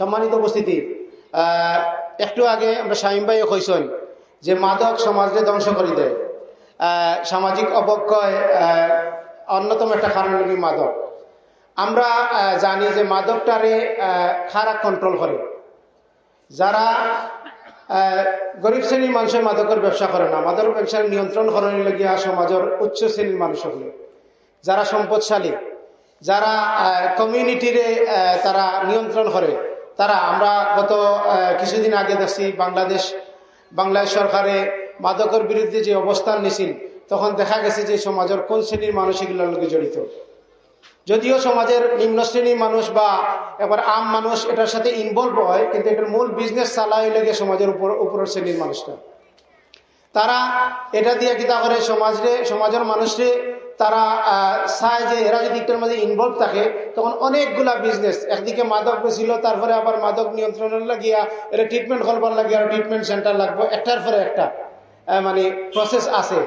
সম্মানিত উপস্থিতি একটু আগে আমরা শাহিম ভাই কইসন যে মাদক সমাজকে ধ্বংস করে দেয়। সামাজিক অবক্ষয় অন্যতম একটা কারণ মাদক। আমরা জানি যে মাদকটারে খারাপ কন্ট্রোল করে। যারা গরিব শ্রেণির মানুষের মাদকের ব্যবসা করে না, মাদকের ব্যবসার নিয়ন্ত্রণ করার লগিয়া সমাজের উচ্চ শ্রেণির মানুষ যারা সম্পদশালী, যারা কমিউনিটিরে তারা নিয়ন্ত্রণ করে তারা আমরা গত কিছুদিন আগে দেখছি বাংলাদেশ বাংলাদেশ সরকারে মাদকের বিরুদ্ধে যে অবস্থান নিছিল, তখন দেখা গেছে যে সমাজের কোন শ্রেণির মানুষ এগুলোর লোকে জড়িত। যদিও সমাজের নিম্ন শ্রেণির মানুষ বা এবার আম মানুষ এটার সাথে ইনভলভ হয়, কিন্তু এটার মূল বিজনেস চালাই লেগে সমাজের উপর, উপরের শ্রেণির মানুষটা তারা এটা দিয়ে কিতা করে, সমাজরে, সমাজের মানুষরে তারা চায় যে এরা যদি একটার মাঝে ইনভলভ থাকে, তখন অনেকগুলা বিজনেস একদিকে মাদক বেছিল তারপরে আবার মাদক নিয়ন্ত্রণের লাগিয়া এটা ট্রিটমেন্ট করবার লাগিয়া ট্রিটমেন্ট সেন্টার লাগবে, একটার পরে একটা মানে প্রসেস আছে।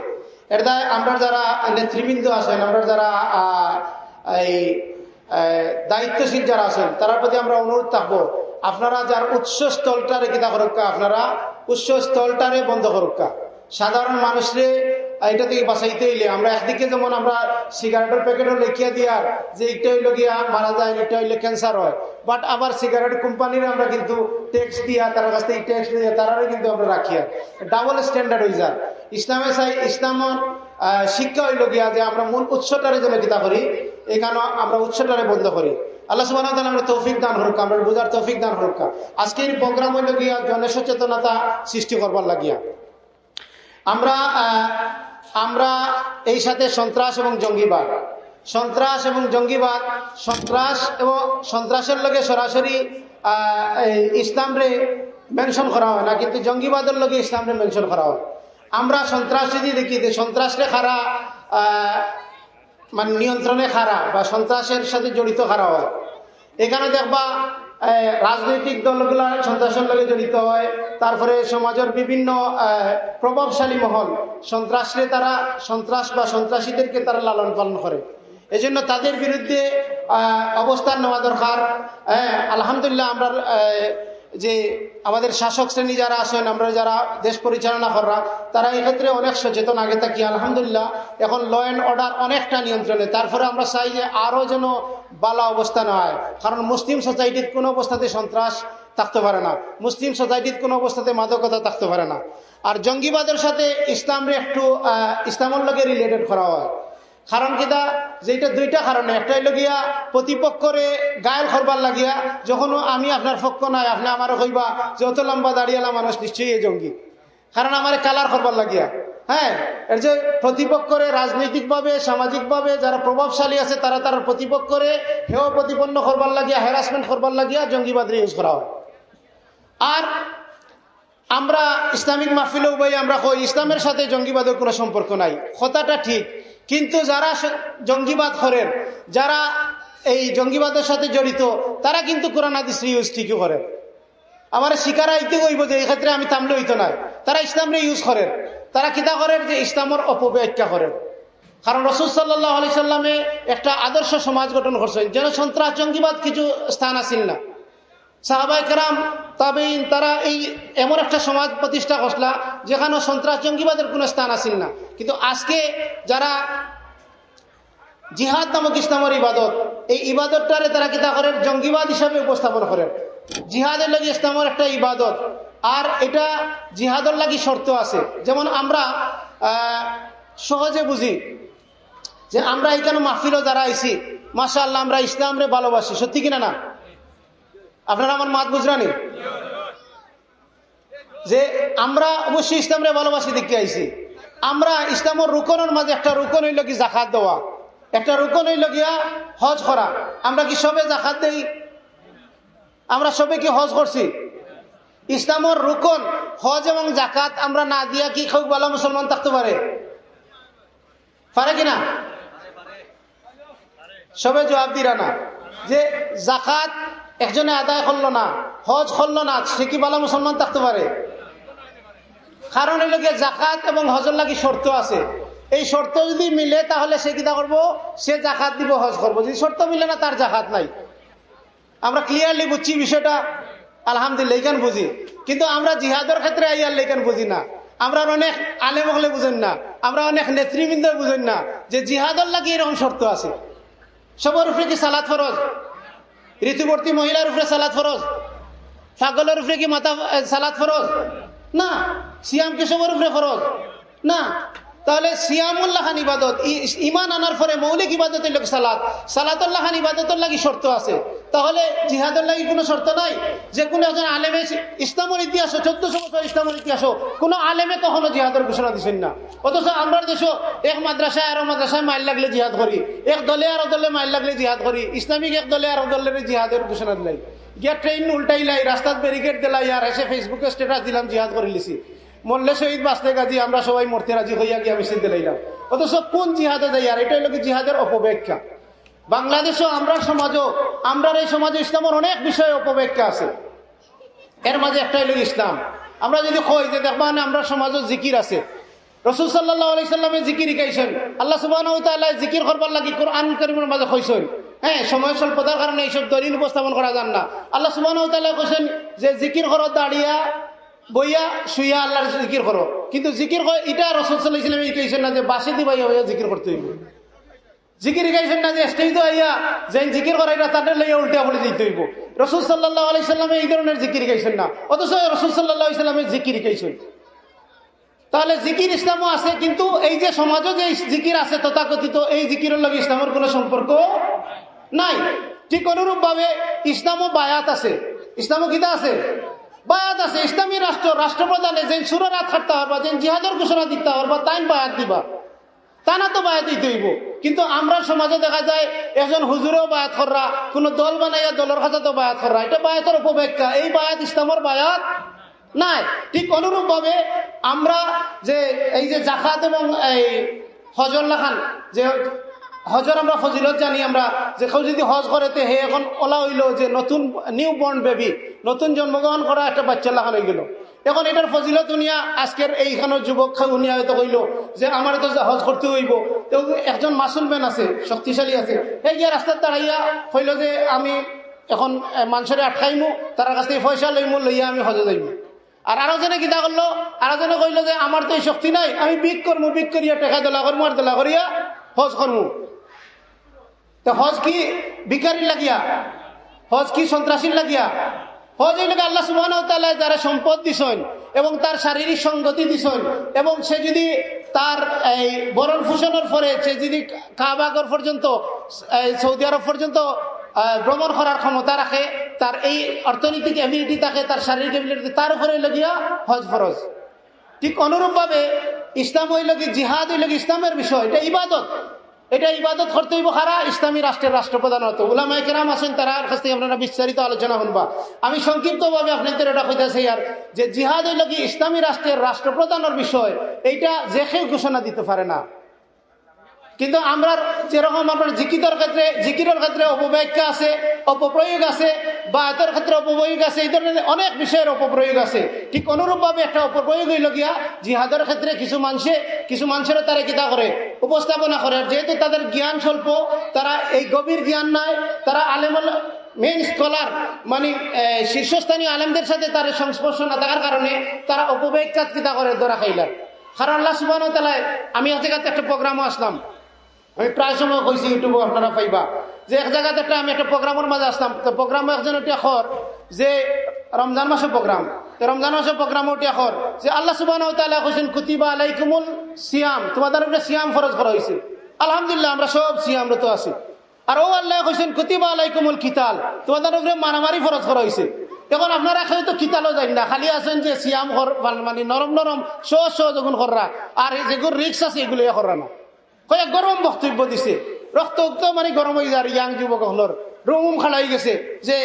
এটা আমরা যারা নেতৃবৃন্দ আছেন, আমরা যারা এই দায়িত্বশীল যারা আছেন তার প্রতি আমরা অনুরোধ থাকব, আপনারা যার উৎস স্থলটারে কিতা করুকা আপনারা উৎস স্থলটারে বন্ধ করুকা সাধারণ মানুষরে এটা থেকে বাঁচাইতে হইলে আমরা একদিকে যেমন আমরা সিগারেটের প্যাকেটও লেখিয়া দিয়ার যে একটা হইল গিয়া মারা যায়, একটা হইলে ক্যান্সার হয়। বাট আবার সিগারেট কোম্পানির আমরা কিন্তু ট্যাক্স দিয়া, তার কাছ থেকে ট্যাক্স দিয়ে তারারও কিন্তু আমরা রাখি আর ডাবল স্ট্যান্ডার্ড হয়ে যায় ইসলামে চাই ইসলামর শিক্ষা হইল গিয়া যে আমরা মূল উৎসটারে যেন কিতা করি, এখানে আমরা উৎসটারে বন্ধ করি। আল্লাহ সুবাহ আমরা তৌফিক দান হরুক আমরা বোঝার তৌফিক দান হরুক আজকের প্রোগ্রাম হইল গিয়া জনসচেতনতা সৃষ্টি করবার লাগিয়া। আমরা আমরা এই সাথে সন্ত্রাস এবং জঙ্গিবাদ। সন্ত্রাস এবং জঙ্গিবাদ, সন্ত্রাস এবং সন্ত্রাসের লগে সরাসরি ইসলামরে মেনশন করা হয় না, কিন্তু জঙ্গিবাদের লগে ইসলামরে মেনশন করা হয়। আমরা সন্ত্রাস যদি দেখি, যে সন্ত্রাসরে খারা মানে নিয়ন্ত্রণে খারা বা সন্ত্রাসের সাথে জড়িত খারা হয়। এখানে দেখবা রাজনৈতিক দলগুলো সন্ত্রাসের লগে জড়িত হয়। তারপরে সমাজের বিভিন্ন প্রভাবশালী মহল, সন্ত্রাসরে তারা সন্ত্রাস বা সন্ত্রাসীদেরকে তারা লালন পালন করে। এজন্য তাদের বিরুদ্ধে অবস্থান নেওয়া দরকার। আলহামদুলিল্লাহ আমরা যে আমাদের শাসক শ্রেণি যারা আছেন, আমরা যারা দেশ পরিচালনা করা, তারা এক্ষেত্রে অনেক সচেতন আগে থাকি। আলহামদুলিল্লাহ, এখন ল অ্যান্ড অর্ডার অনেকটা নিয়ন্ত্রণে। তারপরে আমরা চাই যে আরও যেন বালা অবস্থা না হয় কারণ মুসলিম সোসাইটির কোনো অবস্থাতে সন্ত্রাস থাকতে পারে না। মুসলিম সোসাইটির কোনো অবস্থাতে মাদকতা থাকতে পারে না। আর জঙ্গিবাদের সাথে ইসলামরে একটু ইসলামের লগে রিলেটেড করা হয়। কারণ কিতা যেটা দুইটা কারণে। একটাই হইল গিয়া প্রতিপক্ষরে গায়েল করবার লাগিয়া যখন আমি আপনার পক্ষ নাই, আপনি আমারও কইবা যে অত লম্বা দাঁড়িয়েলা মানুষ নিশ্চয়ই জঙ্গি। কারণ আমার কালার করবার লাগিয়া। হ্যাঁ এর যে প্রতিপক্ষরে রাজনৈতিকভাবে, সামাজিকভাবে যারা প্রভাবশালী আছে, তারা তার প্রতিপক্ষরে হেয় প্রতিপন্ন করবার লাগিয়া হ্যারাসমেন্ট করবার লাগিয়া জঙ্গিবাদের ইউজ করা হয়। আর আমরা ইসলামিক মাহফিলে উভয় আমরা কই, ইসলামের সাথে জঙ্গিবাদের কোনো সম্পর্ক নাই। কথাটা ঠিক। কিন্তু যারা জঙ্গিবাদ করেন, যারা এই জঙ্গিবাদের সাথে জড়িত, তারা কিন্তু কোরআন আদিস ইউজ ঠিকই করেন। আমার শিকারা ইতে কইব যে এই ক্ষেত্রে আমি থামলে হইতো না। তারা ইসলামরে ইউজ করেন। তারা কিতা করেন যে ইসলামের অপব্যাখ্যা করেন। কারণ রসুল সাল্লাহ আলি সাল্লামে একটা আদর্শ সমাজ গঠন করছেন, যেন সন্ত্রাস জঙ্গিবাদ কিছু স্থান আসিল না। সাহাবাই কেরাম তাবেইন তারা এই এমন একটা সমাজ প্রতিষ্ঠা করলা যেখানে সন্ত্রাস জঙ্গিবাদের কোনো স্থান আসিল না। কিন্তু আজকে যারা জিহাদ নামক ইসলামের ইবাদত, এই ইবাদতটারে তারা কিতা করেন? জঙ্গিবাদ হিসাবে উপস্থাপন করেন। জিহাদের লাগি ইসলামের একটা ইবাদত। আর এটা জিহাদের লাগি শর্ত আছে। যেমন আমরা সহজে বুঝি যে আমরা এখানে মাহফিলও যারা আইছি মাসা আল্লাহ আমরা ইসলামরে ভালোবাসি। সত্যি কিনা না? আপনারা আমার মাত বুঝরানি যে আমরা অবশ্যই ইসলামরে ভালোবাসি দেখতে আইছি। আমরা ইসলামের রুকনের মাঝে একটা রুকন হইল কি জাকাত দেওয়া। একটা রুকন হইল গিয়া হজ করা। আমরা কি সবে জাকাত দেই? আমরা সবে কি হজ করছি? ইসলামের রুকন, হজ এবং জাকাত আমরা না দিয়া কি খুব ভালো মুসলমান থাকতে পারে? পারে কিনা সবে জবাব দিরা না। যে জাকাত একজনে আদায় করল না, হজ করল না, সে কি ভালো মুসলমান থাকতে পারে? কারণ এর লোকে জাকাত এবং হজর লাগি শর্ত আছে। এই শর্ত যদি মিলে তাহলে সে কিতা করব? সে জাকাত দিব, হজ করব। যদি শর্ত মিলে না, তার জাকাত নাই। আমরা ক্লিয়ারলি বুঝছি বিষয়টা। আলহামদুলিল্লাহ, এইখান বুঝি। কিন্তু আমরা জিহাদের ক্ষেত্রে আইয়ার লেখান বুঝি না। আমরা অনেক আলেম হলে বুঝেন না। আমরা অনেক নেতৃবৃন্দ বুঝেন না যে জিহাদর লাগে এরকম শর্ত আছে। সবার উপরে কি সালাদ ফরজ? ঋতুবর্তী মহিলার উপরে সালাদ ফরজ? ছাগলের উপরে কি মাথা সালাদ ফরজ? না। সিয়াম কি সবার উপরে ফরজ? না। তাহলে সিয়ামুল্লাহান ইবাদত ইমান আনার পরে মৌলিক ইবাদতের লোক সালাদ সালাতুল্লাহান ইবাদতের লাগি শর্ত আছে। তাহলে জিহাদের লাগি কোনো শর্ত নাই? যে কোনো একজন আলেমে ইসলামের ইতিহাস চোদ্দশো বছর ইসলামের ইতিহাস কোনো আলেমে কখনো জিহাদের ঘোষণা দিচ্ছেন না। অথচ আমরা দেশ এক মাদ্রাসায় আরও মাদ্রাসায় মাইল লাগলে জিহাদ করি। এক দলে আরও দলে মাইল লাগলে জিহাদ করি। ইসলামিক এক দলে আরও দলের জিহাদের ঘোষণা দিলাই। গিয়া ট্রেন উল্টাইলাই রাস্তাত ব্যারিকেড দিলাই, আর এসে ফেসবুকে স্টেটাস দিলাম, জিহাদ করে লিছি। মরলে শহীদ বাঁচতে গাজি, আমরা সবাই মরতে রাজি হইয়া গিয়া মিছিল দিলাইলাম। অথচ কোন জিহাদে যাই? আর এটা হলো জিহাদের অপব্যাখ্যা। বাংলাদেশও আমরা সমাজও আমরা এই সমাজে ইসলামের অনেক বিষয়ে অপব্যাখ্যা আছে। এর মাঝে একটা হলো ইসলাম। আমরা যদি কই যে দেখবা আমরা সমাজও জিকির আছে। রসুল সাল্লাহ আলাইসাল্লামে জিকির শিকাইছেন আল্লাহ সুবাহ জিকির করবার লাগি কোরআন করিমের মাঝে কইছেন। হ্যাঁ সময় স্বল্পতার কারণে এইসব দলিল উপস্থাপন করা যান না। আল্লাহ সুবাহ কৈছেন যে জিকির করো, দাঁড়িয়া, বইয়া, শুইয়া আল্লাহর জিকির করো। কিন্তু জিকির এটা রসুল সাল্লাহ ইসলামে শিকাইছেন না যে বাসে হইয়া জিকির করতে হইব। জিকির গাইছেন না যে স্টেজ আইয়া যে জিকির করাই না, তাদের লইয়া উল্টা বলে দিতে হইব। রসুল সাল্লাহ আলাইসাল্লামে এই ধরনের জিকির গাইছেন না। অথচ রসুল সাল্লাহ ইসলামের জিকির গাইছেন। তাহলে জিকির ইসলামও আছে, কিন্তু এই যে সমাজও যে জিকির আছে তথাকথিত, এই জিকিরের লগে ইসলামের কোনো সম্পর্ক নাই। ঠিক অনুরূপ ভাবে ইসলামও বায়াত আছে। ইসলামও কিতা আছে। বায়াত আছে। ইসলামী রাষ্ট্র, রাষ্ট্রপ্রধানে যে সুরাত হাঁটতে পারবা যে জিহাদের ঘোষণা দিতে পারবা তাই বায়াত দিবা। তা না তো বায়াত দিতে কিন্তু আমরা সমাজে দেখা যায় একজন হুজুরেও বায়াত কররা, কোন দল বানাইয়া দলের তো বায়াত কররা। এটা বায়াতের উপব্যাখ্যা। এই বায়াত ইসলামের বায়াত নাই। ঠিক অনুরূপ ভাবে আমরা যে এই যে জাকাত এবং এই হজর লাখান, যে হজর আমরা ফজিলত জানি আমরা, যে কেউ যদি হজ করে তো হে এখন ওলা হইল যে নতুন নিউ বর্ন বেবি নতুন জন্মগ্রহণ করা একটা বাচ্চা লাগানো হয়ে গেল। এখন এটার ফজিলত উনিয়া আজকের এইখানের যুবক উনিয়া হয়তো কইল যে আমার তো হজ করতে হইব। তো একজন মাসুল ম্যান আছে, শক্তিশালী আছে। এই গিয়া রাস্তার দাঁড়াইয়া হইল যে আমি এখন মানুষের আটকাইমু তার কাছ থেকে পয়সা লইমু লইয়া আমি হজে যাইমু। আর আরও জনে কিতা করল আরও জনে কইলো যে আমার তো এই শক্তি নাই, আমি বিক করব বিক করিয়া টেকা দোলা করব আর দোলা করিয়া হজ করব তো হজ কি বিকারির লাগিয়া? হজ কি সন্ত্রাসীর লাগিয়া? হজ এই লোক আল্লাহ সুবাহ যারা সম্পদ দিছেন এবং তার শারীরিক সঙ্গতি দিছেন এবং সে যদি তার এই বরণ ফুসনের পরে সে যদি কাবাগর পর্যন্ত সৌদি আরব পর্যন্ত ভ্রমণ করার ক্ষমতা রাখে, তার এই অর্থনৈতিক এবিলিটি থাকে, তার শারীরিক এবিলিটি তার উপরে লগিয়া হজ ফরজ। ঠিক অনুরূপভাবে ইসলাম হইল কি জিহাদ হইল ইসলামের বিষয়, এটা ইবাদত। এটা ইবাদত করতে হইব খারা ইসলামী রাষ্ট্রের রাষ্ট্রপ্রধান হতো উলামাই কেরাম আছেন তার কাছ থেকে আপনারা বিস্তারিত আলোচনা শুনবা। আমি সংক্ষিপ্তভাবে আপনাদের এটা কইতেছি আর, যে জিহাদ হইল কি ইসলামী রাষ্ট্রের রাষ্ট্রপ্রধানের বিষয়, এইটা যে কেউ ঘোষণা দিতে পারে না। কিন্তু আমরা যেরকম আপনার জিকিতর ক্ষেত্রে, জিকিরের ক্ষেত্রে অপব্যাখ্যা আছে, অপপ্রয়োগ আছে বা এতের ক্ষেত্রে অপপ্রয়োগ আছে এই ধরনের অনেক বিষয়ের অপপ্রয়োগ আছে। ঠিক অনুরূপভাবে একটা অপপ্রয়োগ হইল গিয়া, জিহাদের ক্ষেত্রে কিছু মানুষে, কিছু মানুষের তারা কিতা করে? উপস্থাপনা করে। যেহেতু তাদের জ্ঞান স্বল্প, তারা এই গভীর জ্ঞান নাই, তারা আলেমল মেইন স্কলার মানে শীর্ষস্থানীয় আলেমদের সাথে তার সংস্পর্শ না থাকার কারণে তারা অপব্যাখ্যাত কিতা করে ধরা খাইলার কারণ আল্লাহ সুবাহ আমি আজকে একটা প্রোগ্রামও আসলাম। আমি প্রায় সময় কইছি ইউটিউবে আপনারা পাইবা। যে এক জায়গাতে একটা আমি একটা প্রোগ্রামের মাঝে আসলাম। তো প্রোগ্রাম একজন ওটা খর যে রমজান মাসের প্রোগ্রাম রমজান মাসের প্রোগ্রাম ওটা খর যে আল্লাহ সুবাহ কৈছেন, কুতিবা আলাইকুমুল সিয়াম তোমাদের উপরে সিয়াম ফরজ করা হয়েছে। আলহামদুলিল্লাহ, আমরা সব সিয়াম তো আছি। আর ও আল্লাহ কৈছেন, কুতিবা আলাইকুমুল কিতাল। তোমাদের উপরে মারামারি ফরজ করা হয়েছে। এখন আপনারা তো কিতালও যাই না, খালি আছেন যে সিয়াম মানে নরম নরম সহজ সহজ যখন কররা আর যেগুলো রিক্স আছে এগুলো করা না। কয়েক গরম বক্তব্য দিছে। রক্ত মানে গরম হয়ে যায় ইয়াং যুবক হলর। রুম খালাই গেছে যে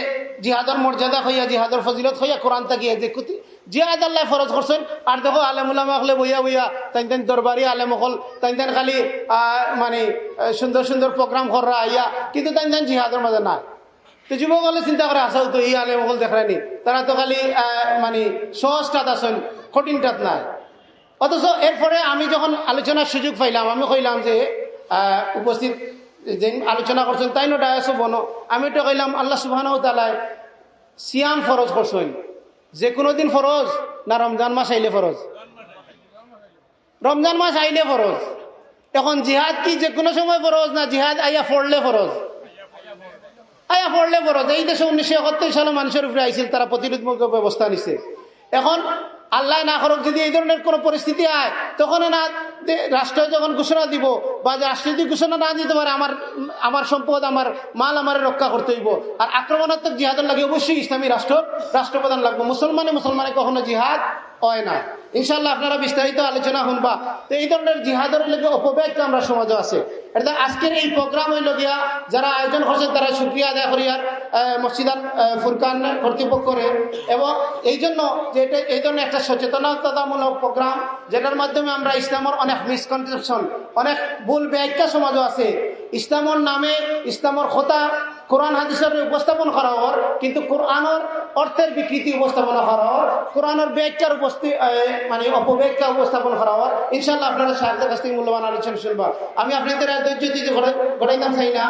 জিহাদর মর্যাদা হইয়া জিহাদর ফজিলত হইয়া কোরআন তাকিয়া যে জিহাদ আল্লাহ ফরজ করছেন। আর দেখো আলেমুলামা হলে বইয়া বইয়া তাই তাই দরবারি আলেম হল তাই তাই খালি মানে সুন্দর সুন্দর প্রোগ্রাম করা আইয়া, কিন্তু তাই তাই জিহাদর মাঝে নাই। তো যুবক হলে চিন্তা করে আসা তো এই আলেম হল দেখায়নি। তারা তো খালি মানে সহজটাত আসেন কঠিনটাত নাই। অথচ এরপরে আমি যখন আলোচনার সুযোগ পাইলাম, আমি কইলাম যে উপস্থিত যে আলোচনা করছেন, তাই নো ডায়াসও বনো আমি তো কইলাম, আল্লাহ সুবাহ তালায় সিয়াম ফরজ করছেন। যে কোনো দিন ফরজ না রমজান মাস আইলে ফরজ? রমজান মাস আইলে ফরজ। এখন জিহাদ কি যে কোনো সময় ফরজ না জিহাদ আইয়া পড়লে ফরজ? আয়া পড়লে ফরজ। এই দেশে উনিশশো একাত্তর সালে মানুষের উপরে আইছিল, তারা প্রতিরোধমূলক ব্যবস্থা নিছে। এখন আল্লাহ না করক, যদি এই ধরনের কোনো পরিস্থিতি আয় তখন না রাষ্ট্র যখন ঘোষণা দিব বা রাষ্ট্র যদি ঘোষণা না দিতে পারে, আমার আমার সম্পদ, আমার মাল আমার রক্ষা করতে হইব। আর আক্রমণাত্মক জিহাদের লাগে অবশ্যই ইসলামী রাষ্ট্র, রাষ্ট্রপ্রধান লাগবে। মুসলমানে মুসলমানে কখনো জিহাদ হয় না। ইনশাল্লাহ আপনারা বিস্তারিত আলোচনা শুনবা তো এই ধরনের জিহাদের লেগে অপব্যক্ত আমরা সমাজে আছে। এটা আজকের এই প্রোগ্রাম হইল গিয়া যারা আয়োজন করছেন তারা সুক্রিয়া আদায় করি আর মসজিদান ফুরকান কর্তৃপক্ষরে এবং এই জন্য যে এটা এই ধরনের একটা সচেতনতামূলক প্রোগ্রাম, যেটার মাধ্যমে আমরা ইসলামের অনেক মিসকনসেপশন অনেক ভুল ব্যাখ্যা সমাজও আছে। ইসলামর নামে, ইসলামর কথা কোরআন, হাদিসের উপস্থাপন করা হওয়ার, কিন্তু কোরআনের অর্থের বিকৃতি উপস্থাপনা করা হওয়ার, কোরআনের ব্যাখ্যার উপস্থিত মানে অপব্যাখ্যা উপস্থাপন করা হওয়ার ইনশাল্লাহ আপনারা সাহায্যের কাছ থেকে মূল্যবান আলোচনা শুনবেন আমি আপনাদের ধৈর্য দিতে ঘটাইতাম, চাই না।